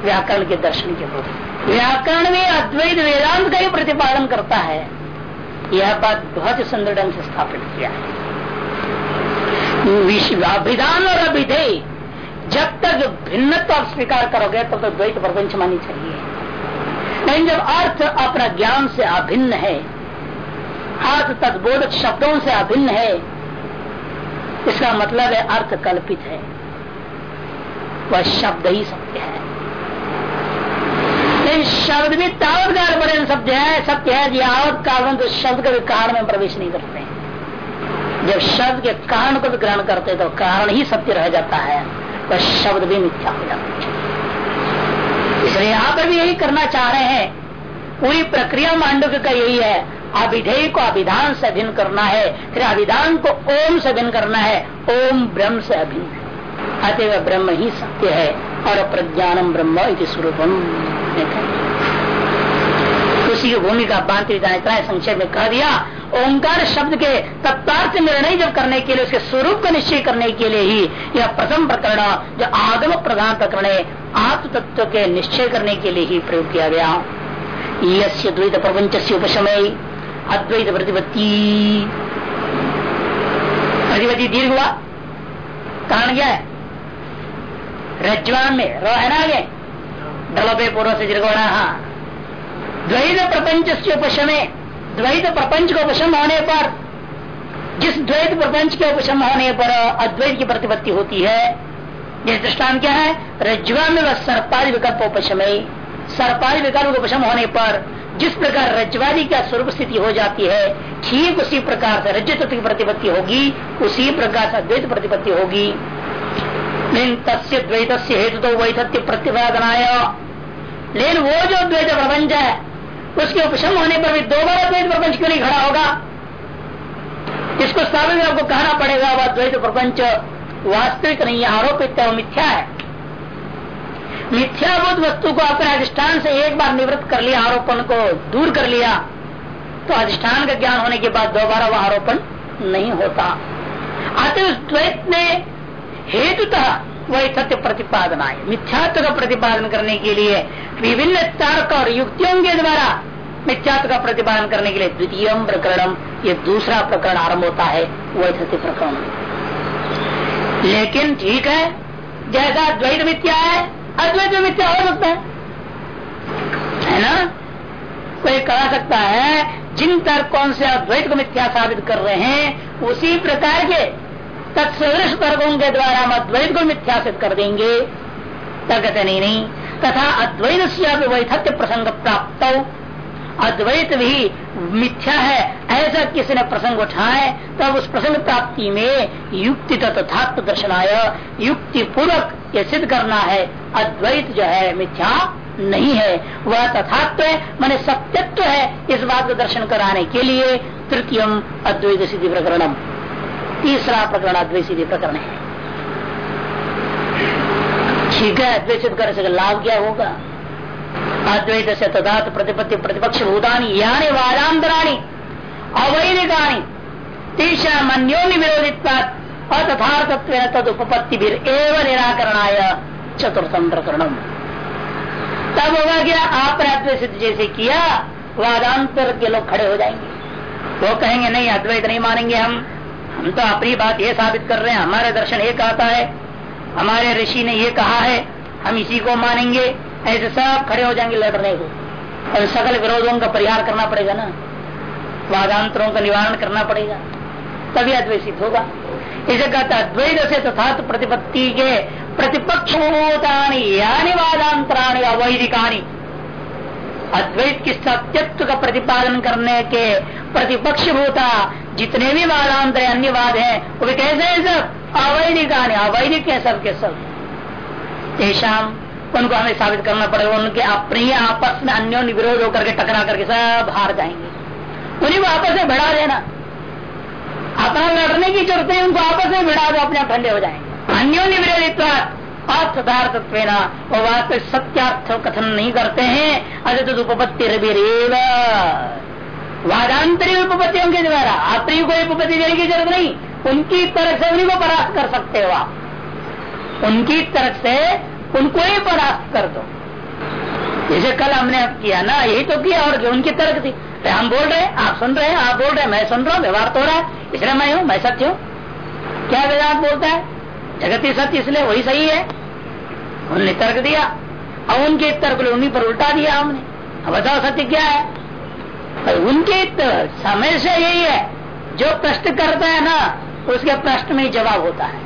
व्याकरण के दर्शन के रूप व्याकरण में अद्वैत वेदांत का ही प्रतिपादन करता है। यह बात बहुत सुंदर ढंग से स्थापित किया है। अभिधान और अभिधेय, जब तक भिन्नता स्वीकार करोगे, तब तक द्वैत प्रपंच मानी चाहिए। लेकिन जब अर्थ अपना ज्ञान से अभिन्न है, अर्थ तत्बोधक शब्दों से अभिन्न है, इसका मतलब है अर्थ कल्पित है। वह शब्द ही सत्य है। शब्द भी तावत काल पर सत्य है सत्य है यावत काल तो शब्द के कारण में प्रवेश नहीं करते। जब शब्द के कारण को ग्रहण करते तो कारण ही सत्य रह जाता है। वह शब्द भी मिथ्या हो जाता है। इसलिए यहाँ पर भी यही करना चाह रहे हैं। पूरी प्रक्रिया मांडव का यही है। अभिधेय को अभिधान से अभिन्न करना है, फिर अभिधान को ओम से अभिन्न करना है। ओम ब्रह्म से अभिन्न है अतः ब्रह्म ही सत्य है और प्रज्ञानम ब्रह्म इति स्वरूपम उसी की भूमिका बांति संक्षेप में कह दिया, ओंकार शब्द के तत्वार्थ निर्णय जब करने के लिए, उसके स्वरूप का निश्चय करने के लिए ही यह प्रथम प्रकरण, जो आगम प्रधान प्रकरण है आत्म तत्व के निश्चय करने के लिए ही प्रयोग किया गया। यस्य द्वैत प्रपंच से उपशमय अद्वैत प्रतिपत्ति। प्रतिपत्ति दीर्घ हुआ? कारण क्या है? रज्वान में रो है ना आगे ढलोपे पूर्व से हाँ द्वैत प्रपंच से उपशमे द्वैत प्रपंच को उपशम होने पर जिस द्वैत प्रपंच के उपशम होने पर अद्वैत की प्रतिपत्ति होती है जिस दृष्टान क्या है? रज्जुआ में वह सर्पादि विकल्प उपशमय सर्पादि विकल्प उपशम होने पर जिस प्रकार रज्जवादी का स्वरूप स्थिति हो जाती है, ठीक उसी प्रकार से रजत की प्रतिपत्ति होगी, उसी प्रकार से अद्वैत प्रतिपत्ति होगी। द्वैत हेतु तो वैधत्य प्रतिपादनाय। लेकिन वो जो द्वैत प्रपंच है, उसके उपशम होने पर भी दोबारा द्वैत प्रपंच क्यों नहीं खड़ा होगा? इसको स्थापित आपको कहना पड़ेगा, वह द्वैत प्रपंच वास्तविक नहीं है, आरोपित है मिथ्या है। मिथ्याभूत वस्तु को अपने अधिष्ठान से एक बार निवृत्त कर लिया, आरोपण को दूर कर लिया तो अधिष्ठान का ज्ञान होने के बाद दोबारा वह आरोपण नहीं होता। अतः द्वैत में हेतुतः वही सत्य प्रतिपादन आए मिथ्यात्व का प्रतिपादन करने के लिए विभिन्न तर्क और युक्तियों के द्वारा मिथ्यात्व का प्रतिपादन करने के लिए द्वितीय प्रकरण, ये दूसरा प्रकरण आरंभ होता है, वही सत्य प्रकरण। लेकिन ठीक है, जैसा द्वैत मिथ्या है, अद्वैत मिथ्या हो सकता है। है ना? कोई कह सकता है, जिन तर्कों से अद्वैत को मिथ्या साबित कर रहे हैं, उसी प्रकार के तत्सदृश तर्कों के द्वारा हम अद्वैत को मिथ्या सिद्ध कर देंगे। तर्कते नहीं नहीं। तथा अद्वैत से वैथत्य प्रसंग प्राप्त। अद्वैत भी मिथ्या है, ऐसा किसी ने प्रसंग उठाए, तब उस प्रसंग प्राप्ति में युक्ति तथात्व दर्शनाय युक्ति पूर्वक ये सिद्ध करना है, अद्वैत जो है मिथ्या नहीं है। वह तथात्व है, मैंने सत्यत्व है इस बात का दर्शन कराने के लिए तृतीय अद्वैत सिद्धि प्रकरणम। तीसरा प्रकरण अद्वैत सिद्धि प्रकरण है। ठीक है करने से लाभ क्या होगा? अद्वैत से तदात प्रतिपत्ति प्रतिपक्ष भूतानी, यानी वादांतराणी अवैधिकानी, तीसरा मन्योनि विरोधित अतथार्थत्व तद उपपत्ति भी एवं निराकरणाय चतुर्थम प्रकरण तब होगा क्या? आपने अद्वैत जैसे किया वादांतर के लोग खड़े हो जाएँगे। वो कहेंगे, नहीं, अद्वैत नहीं मानेंगे हम। हम तो अपनी बात ये साबित कर रहे हैं, हमारे दर्शन ये कहता है। हमारे ऋषि ने ये कहा है, हम इसी को मानेंगे, ऐसे सब खड़े हो जाएँगे लड़ने को और सकल विरोधों का परिहार करना पड़ेगा ना। वादांतरों का निवारण करना पड़ेगा। तभी अद्वैत होगा। इसे कहता अद्वैत से तथा प्रतिपत्ति के प्रतिपक्ष यानी वादांतराणी, अवैधिकानी। अद्वैत की सत्यत्व का प्रतिपादन करने के प्रतिपक्ष भूता जितने भी वादांतर अन्य वाद है, वो भी कैसे है सब? अवैधिक आने अवैधिक है सब के सब? तेषाम उनको हमें साबित करना पड़ेगा, उनके अपने ही आपस में अन्यों विरोध होकर के, टकरा करके सब हार जाएँगे। उन्हीं को आपस में भिड़ा देना। अपना लड़ने की ज़रूरत है उनको आपस में भिड़ा दो, अपने आप ठंडे हो जाएँगे। अन्यों विरोधित्व अर्थदार्थत्व और वास्तविक सत्यार्थ कथन नहीं करते हैं। अरे तो उपपत्ति रेव वादांतरी उपपत्तियों के द्वारा अपनी कोई उपपत्ति देने की ज़रूरत नहीं। उनकी तरफ़ से उन्हीं को परास्त कर सकते हो आप। उनकी तरफ़ से उनको ही परास्त कर दो। जैसे कल हमने किया ना, यही तो किया और उनकी तरफ़ थी। हम बोल रहे हैं, आप सुन रहे हैं, आप बोल रहे हैं, मैं सुन रहा हूँ, व्यवहार तो हो रहा है। इसलिए मैं हूँ, मैं सत्य हूँ। क्या वेदांत बोलता है? जगत ही सत्य, इसलिए वही सही है। उन्होंने तर्क दिया, और उनके तर्क उन्हीं पर उल्टा दिया हमने। अब बताओ सत्य क्या है? उनके समय से यही है। जो प्रश्न करता है ना, उसके प्रश्न में जवाब होता है।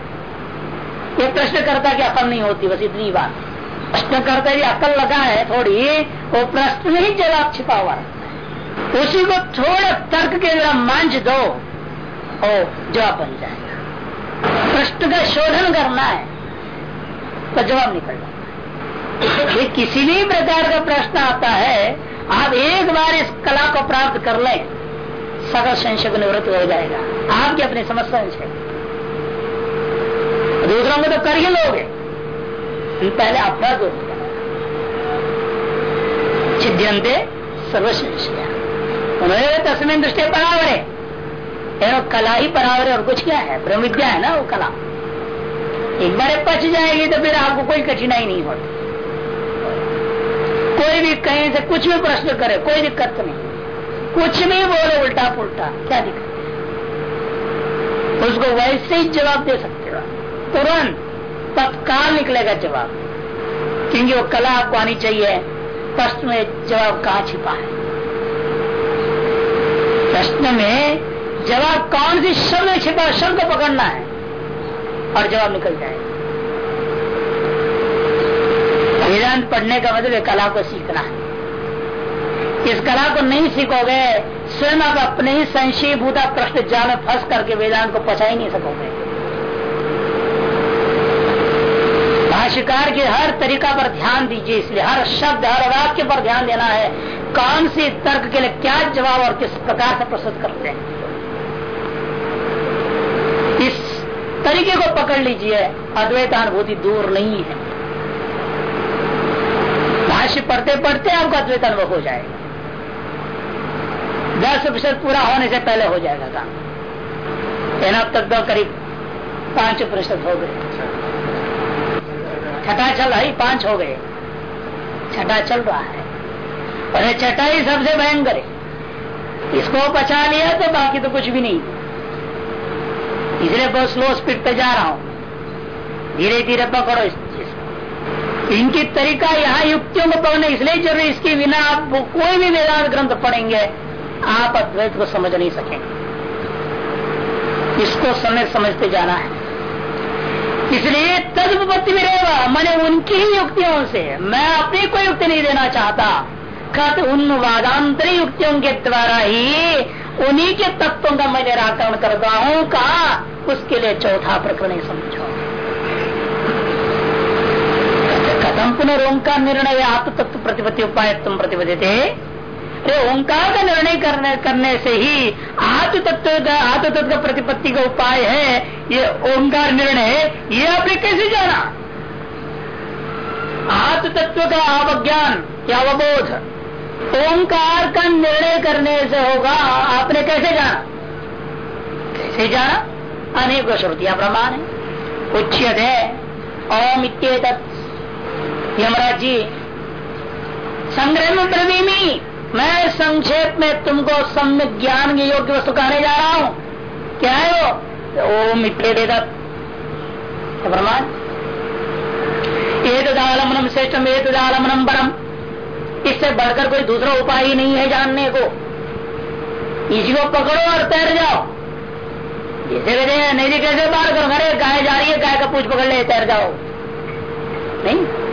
ये प्रश्न करता की अकल नहीं होती, बस इतनी बात। प्रश्न करता यदि अकल लगा है थोड़ी, वो प्रश्न में ही जवाब छिपा हुआ उसी को थोड़ा तर्क के जरा मंच दो और जवाब बन जाएगा। प्रश्न का शोधन करना है तो जवाब निकल जाता है। किसी भी प्रकार का प्रश्न आता है आप एक बार इस कला को प्राप्त कर ले सकल संशय को निवृत्त हो जाएगा। आपके अपने समस्या से दूसरों को तो कर ही लोगे। पहले अपना दूर छिद्यंते सर्वशंशया उन्होंने तस्में दृष्टि परावरे। कला ही परावरे और कुछ क्या है? ब्रह्म विद्या है ना वो कला। एक बार पच जाएगी तो फिर आपको कोई कठिनाई नहीं होती। कोई भी कहीं से कुछ भी प्रश्न करे, कोई दिक्कत नहीं। कुछ भी बोले, उल्टा पुल्टा, क्या दिक्कत? उसको वैसे ही जवाब दे सकते हो तुरंत, तत्काल निकलेगा जवाब। क्योंकि वो कला आपको आनी चाहिए। प्रश्न में जवाब कहा छिपा है? प्रश्न में जवाब कौन सी शब्द छिपा शब्द पकड़ना है। और जवाब निकल जाएगा। वेदांत पढ़ने का मतलब कला को सीखना है। इस कला को नहीं सीखोगे, स्वयं आप अपने ही संशय भूता प्रश्न जाल में फंस करके वेदांत को पचा ही नहीं सकोगे। भाष्यकार के हर तरीका पर ध्यान दीजिए, इसलिए हर शब्द, हर वाक्य पर ध्यान देना है। कौन से तर्क के लिए क्या जवाब और किस प्रकार से प्रस्तुत करते हैं? इस तरीके को पकड़ लीजिए, अद्वैतानुभूति दूर नहीं है। भाष्य पढ़ते पढ़ते आपको अद्वैत अनुभव हो जाएगा। दस प्रतिशत पूरा होने से पहले हो जाएगा काम। अब तक तो करीब पाँच प्रतिशत हो गए। छठा चल रहा, पाँच हो गए। छठा चल रहा है। और छठा ही सबसे भयंकर है। इसको पचा लिया तो बाकी तो कुछ भी नहीं। इसलिए बहुत स्लो स्पीड पे जा रहा हूँ। धीरे धीरे पकड़ो इस चीज़ इनकी तरीका यहाँ युक्तियों को पकड़ना इसलिए ज़रूरी, इसके बिना आप कोई भी वेदांत ग्रंथ पढ़ेंगे, आप अद्वैत को समझ नहीं सकेंगे। इसको समय समझते जाना है। इसलिए तदुपत्ति में रहेगा, मैंने उनकी ही युक्तियों से, मैं अपनी कोई युक्ति नहीं देना चाहता। खत उन वादांतरी युक्तियों के द्वारा ही उन्हीं के तत्वों का मैं निराकरण करता हूँ, कहा, उसके लिए चौथा प्रकरण समझो कथम पुनर्ओंकार निर्णय आत्म तत्व प्रतिपत्ति उपाय तुम प्रतिपद्यते ओंकार का निर्णय करने करने से ही आत्म तत्व का आत्म तत्व का प्रतिपत्ति का उपाय है, ये ओंकार निर्णय ये आपने कैसे जाना? आत्म तत्व का अवज्ञान या अवबोध? ओंकार का निर्णय करने से होगा, आपने कैसे जाना? कैसे जाना? अनेक श्रुतियाँ प्रमाण है। उच्चत है ओम इत्येत यमराज जी, संग्रह ब्रवीमी मैं संक्षेप में तुमको सम्यक ज्ञान के योग्य वस्तु कहने जा रहा हूँ। क्या है वो? ओम प्रमाण एक दालमनम श्रेष्ठम एक दालमनम परम। इससे बढ़कर कोई दूसरा उपाय ही नहीं है जानने को। इसी को पकड़ो और तैर जाओ। जैसे कहते हैं, नहीं जी, कैसे बाहर करो? अरे, गाय जा रही है, गाय का पूछ पकड़ ले, तैर जाओ। नहीं?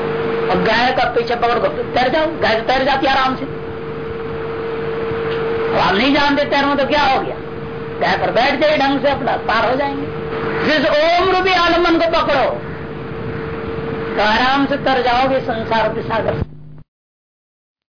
अब गाय का पीछे पकड़ को तैर जाओ, गाय तो तैर जाती आराम से। अब आप नहीं जानते तैरो तो क्या हो गया? गाय पर बैठ जाए ढंग से अपना पार हो जाएँगे। जिस ओम रूपी आलमन को पकड़ो तो आराम से तर जाओगे, संसार के सागर